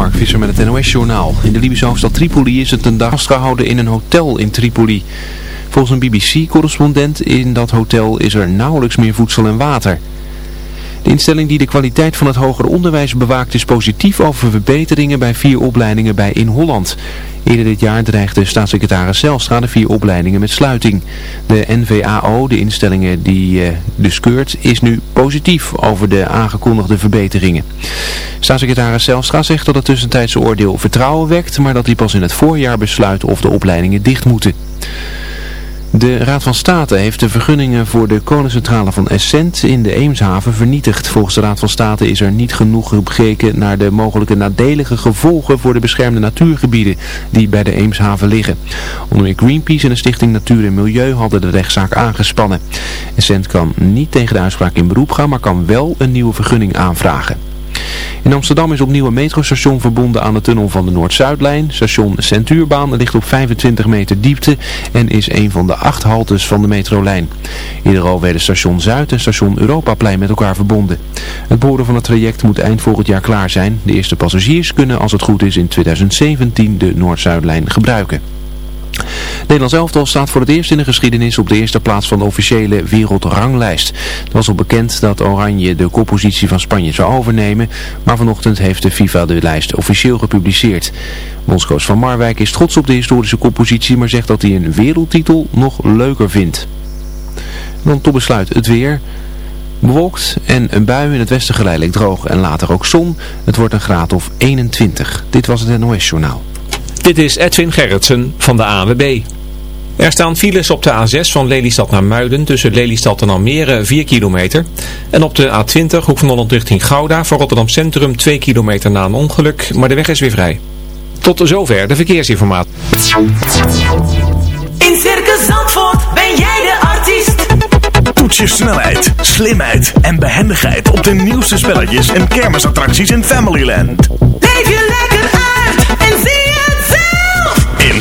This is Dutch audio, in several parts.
Mark Visser met het NOS-journaal. In de Libische hoofdstad Tripoli is het een dag vastgehouden in een hotel in Tripoli. Volgens een BBC-correspondent in dat hotel is er nauwelijks meer voedsel en water. De instelling die de kwaliteit van het hoger onderwijs bewaakt is positief over verbeteringen bij vier opleidingen bij In Holland. Eerder dit jaar dreigde staatssecretaris Zelstra de vier opleidingen met sluiting. De NVAO, de instellingen die uh, dus keurt, is nu positief over de aangekondigde verbeteringen. Staatssecretaris Zelstra zegt dat het tussentijdse oordeel vertrouwen wekt, maar dat hij pas in het voorjaar besluit of de opleidingen dicht moeten. De Raad van State heeft de vergunningen voor de kolencentrale van Essent in de Eemshaven vernietigd. Volgens de Raad van State is er niet genoeg gekeken naar de mogelijke nadelige gevolgen voor de beschermde natuurgebieden die bij de Eemshaven liggen. Onder meer Greenpeace en de Stichting Natuur en Milieu hadden de rechtszaak aangespannen. Essent kan niet tegen de uitspraak in beroep gaan, maar kan wel een nieuwe vergunning aanvragen. In Amsterdam is opnieuw een metrostation verbonden aan de tunnel van de Noord-Zuidlijn. Station Centuurbaan ligt op 25 meter diepte en is een van de acht haltes van de metrolijn. Eerder al werden station Zuid en station Europaplein met elkaar verbonden. Het boren van het traject moet eind volgend jaar klaar zijn. De eerste passagiers kunnen als het goed is in 2017 de Noord-Zuidlijn gebruiken. Nederlands elftal staat voor het eerst in de geschiedenis op de eerste plaats van de officiële wereldranglijst. Het was al bekend dat Oranje de koppositie van Spanje zou overnemen, maar vanochtend heeft de FIFA de lijst officieel gepubliceerd. Bondscoach van Marwijk is trots op de historische koppositie, maar zegt dat hij een wereldtitel nog leuker vindt. Dan tot besluit het weer. Bewolkt en een bui in het westen geleidelijk droog en later ook zon. Het wordt een graad of 21. Dit was het NOS Journaal. Dit is Edwin Gerritsen van de AWB. Er staan files op de A6 van Lelystad naar Muiden tussen Lelystad en Almere 4 kilometer. En op de A20 Hoek van Holland richting Gouda voor Rotterdam Centrum 2 kilometer na een ongeluk, maar de weg is weer vrij. Tot zover de verkeersinformatie. In Circus Zandvoort ben jij de artiest. Toets je snelheid, slimheid en behendigheid op de nieuwste spelletjes en kermisattracties in Familyland.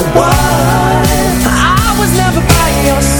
I was never by your side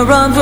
ignorant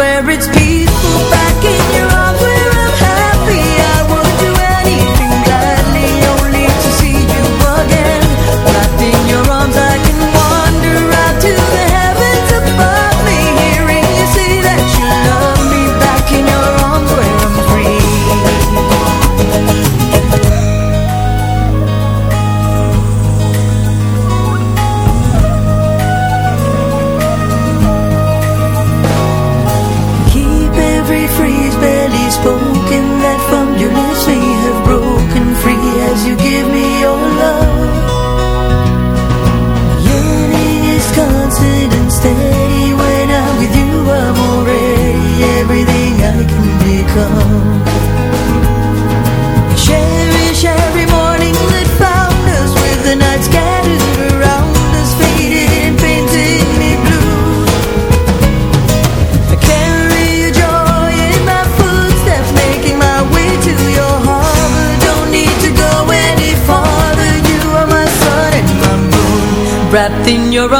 in your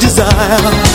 desire.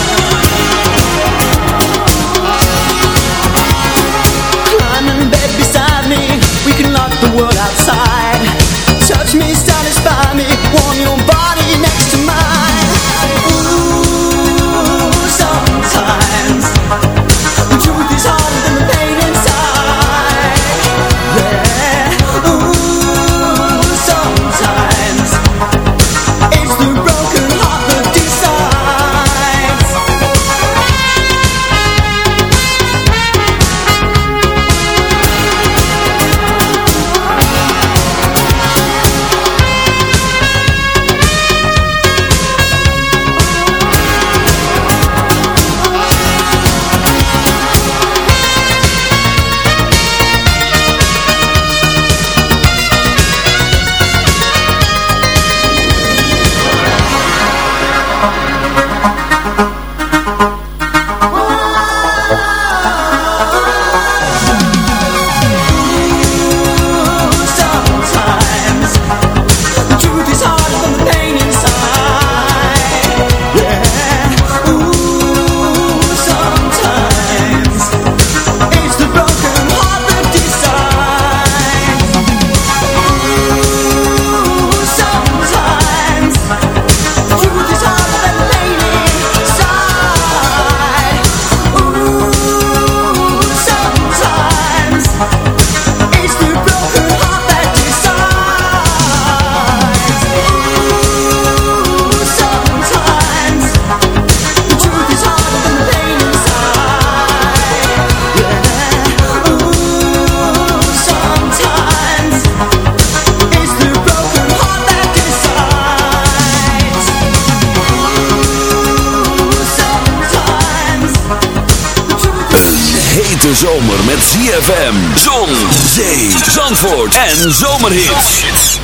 hete zomer met ZFM, zon, zee, zandvoort en Zomerhit.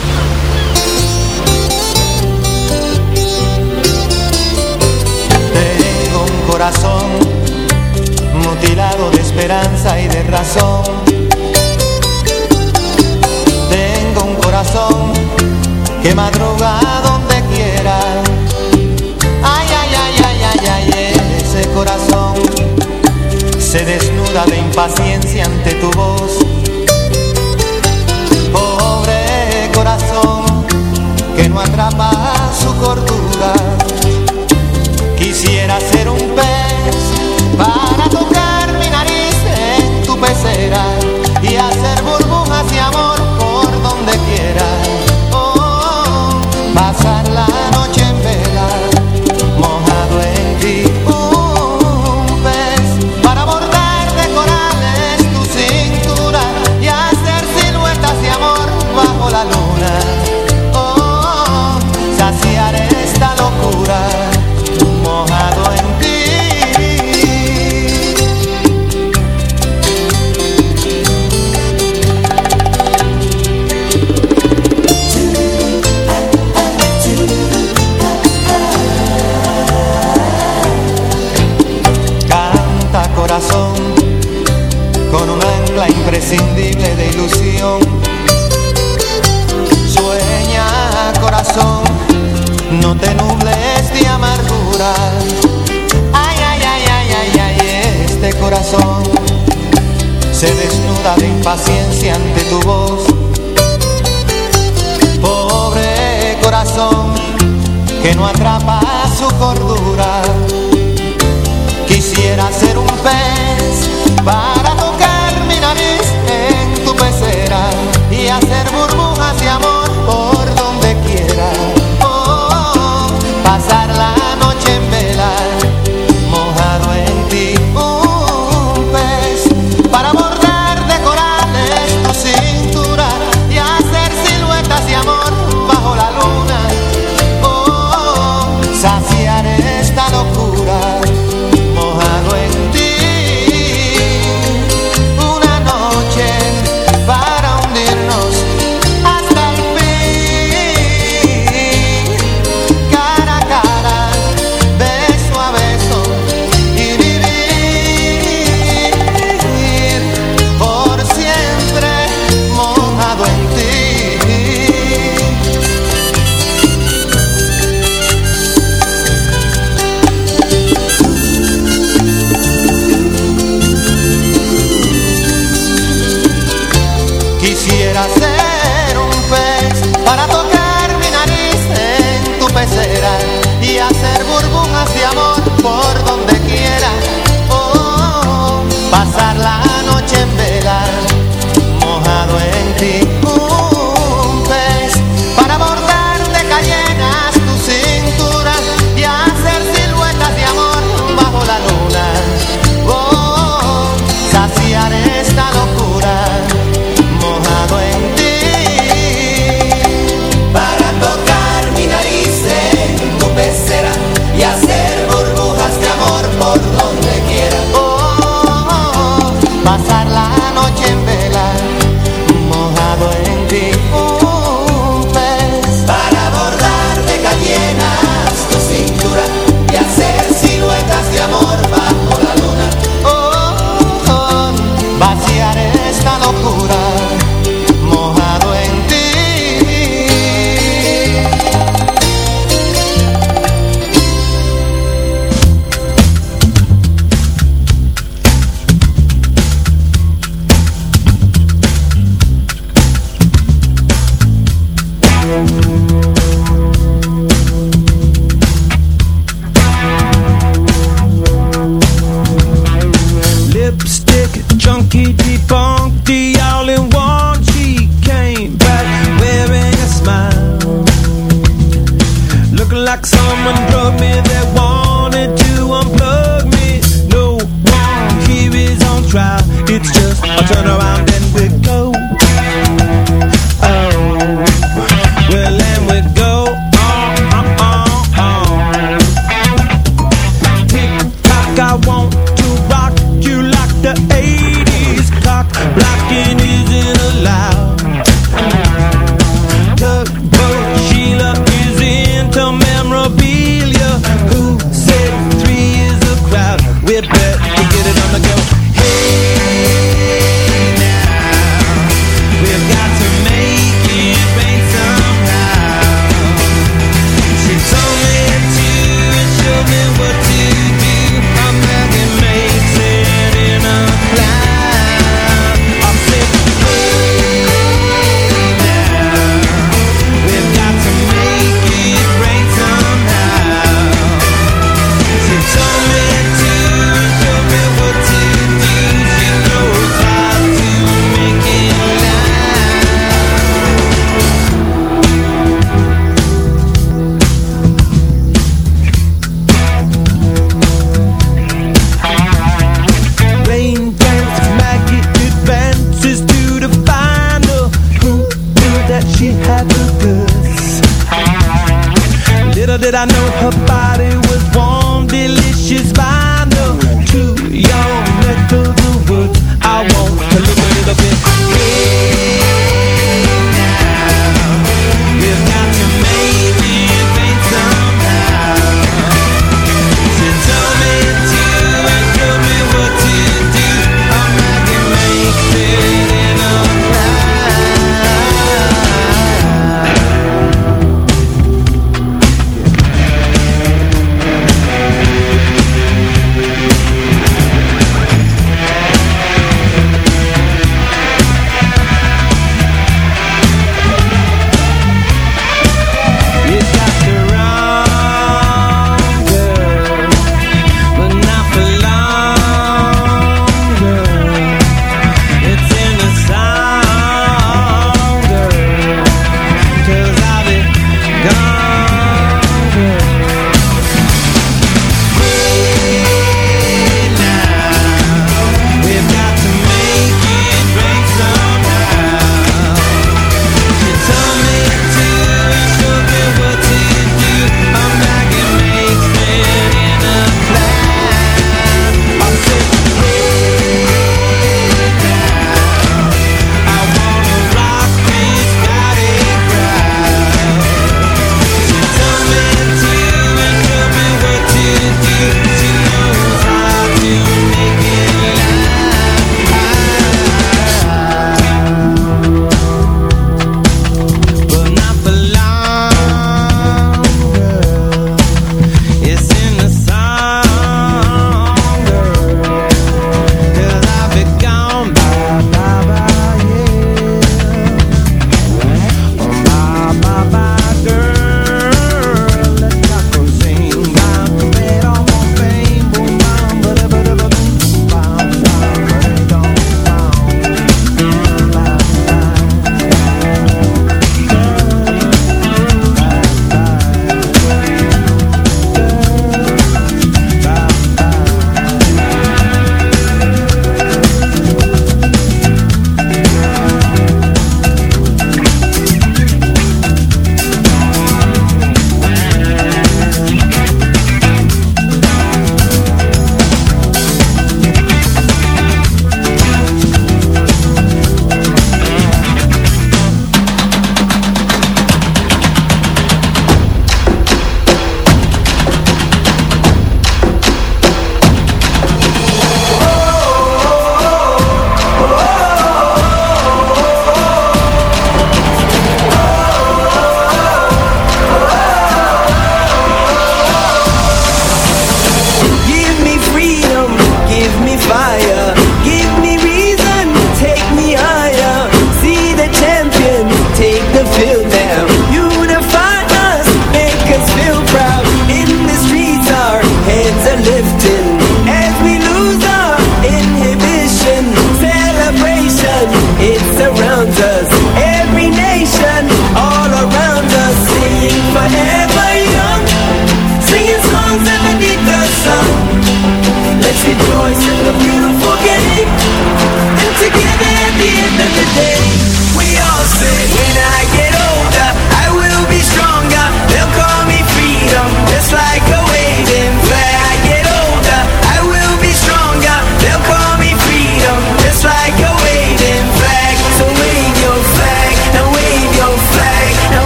Tengo un corazón mutilado de esperanza y de razón. Tengo un corazón que madruga se desnuda de impaciencia ante tu voz. no te nubles de amargura. Ay, ay, ay, ay, ay, ay, este corazón se desnuda de impaciencia ante tu voz. Pobre corazón que no atrapa su cordura.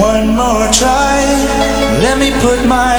One more try. Let me put my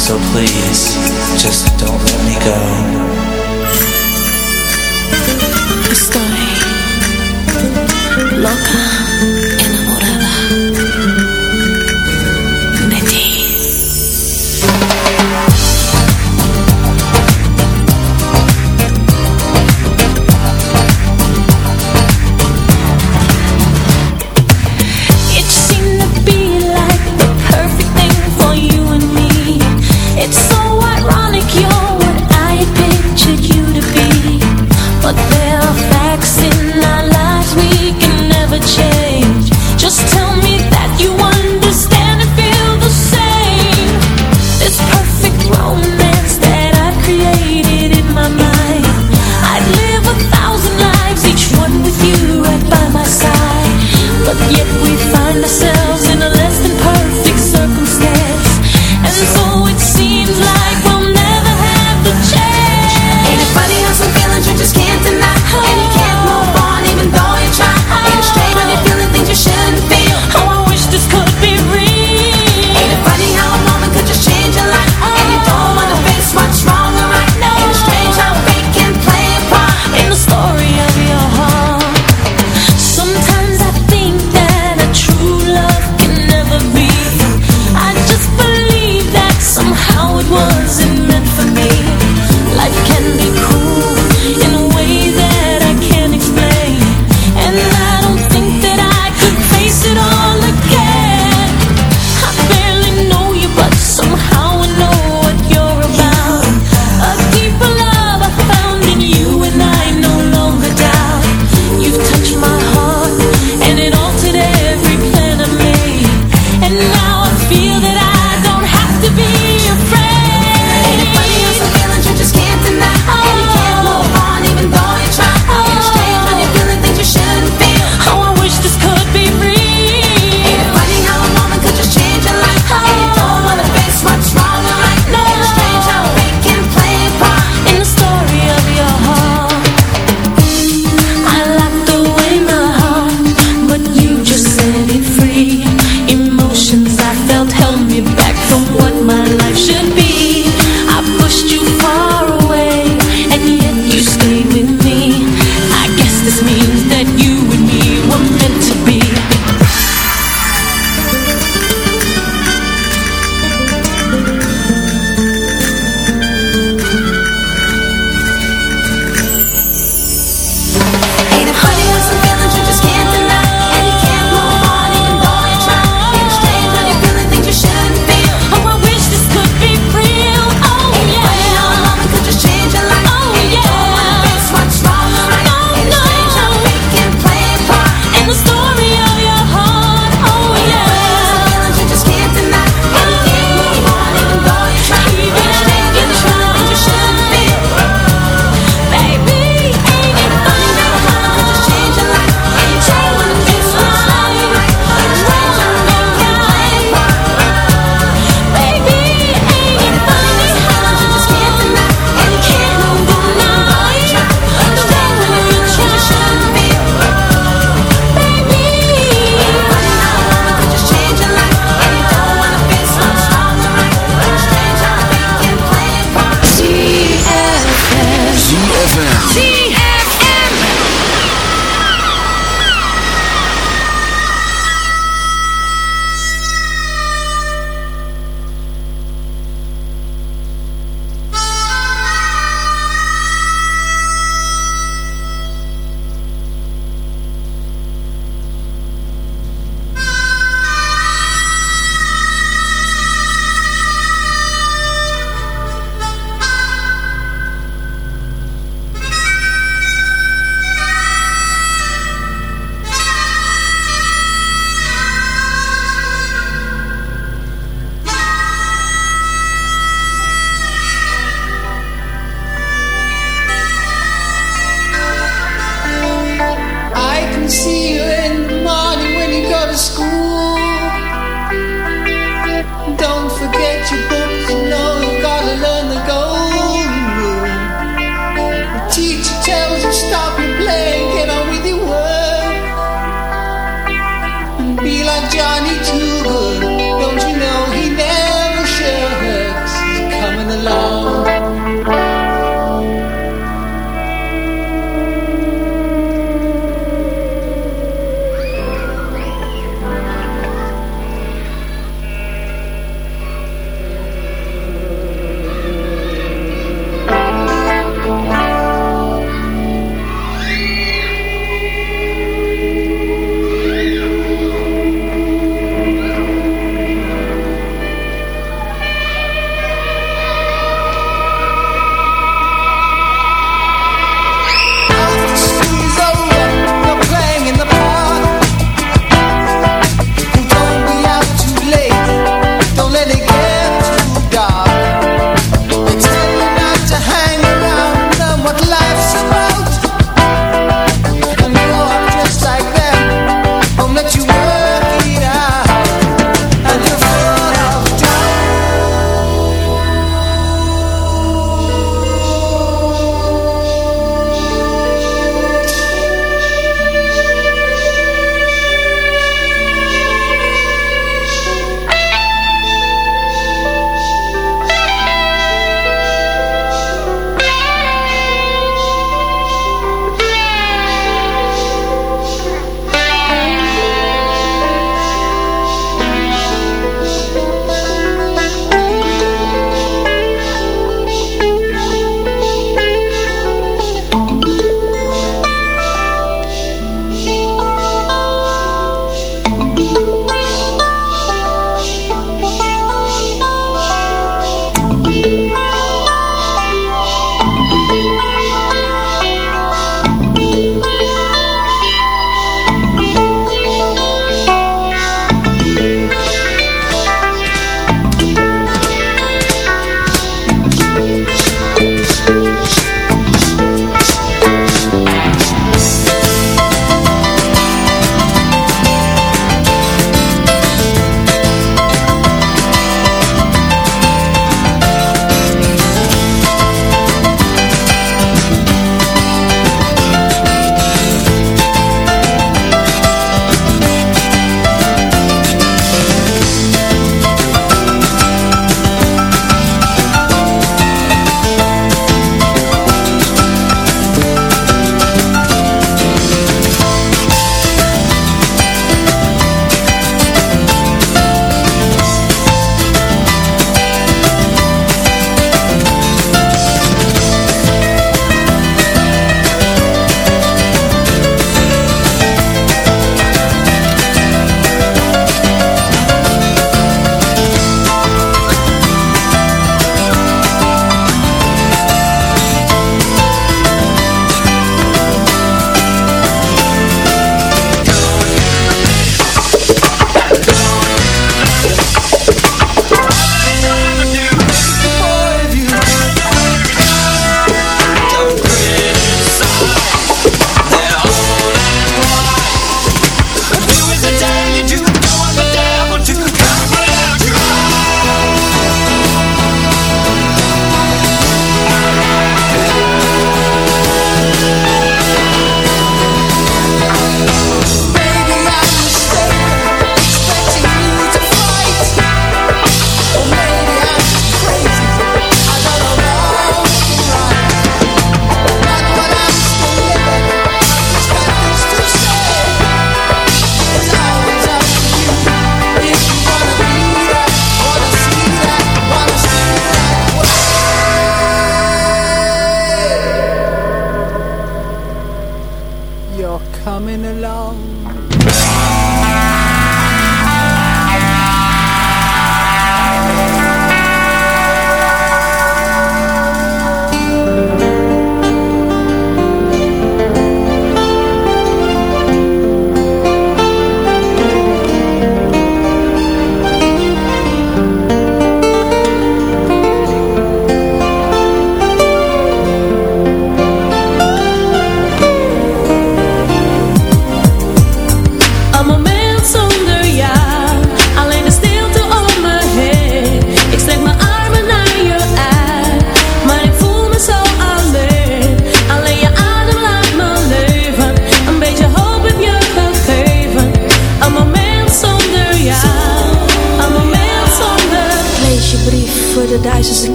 So please, just don't let me go. Estoy loca,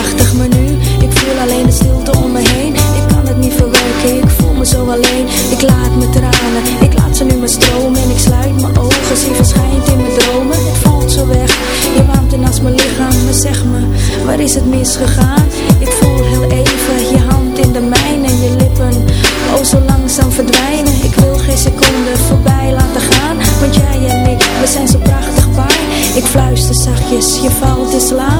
prachtig Maar nu, ik voel alleen de stilte om me heen. Ik kan het niet verwerken, ik voel me zo alleen. Ik laat me tranen, ik laat ze nu maar stromen. En ik sluit mijn ogen, zie verschijnt in mijn dromen. Het voelt zo weg, je warmte naast mijn lichaam. Maar zeg me, waar is het misgegaan? Ik voel heel even je hand in de mijne En je lippen, oh zo langzaam verdwijnen. Ik wil geen seconde voorbij laten gaan Want jij en ik, we zijn zo prachtig paar. Ik fluister zachtjes, je valt in slaap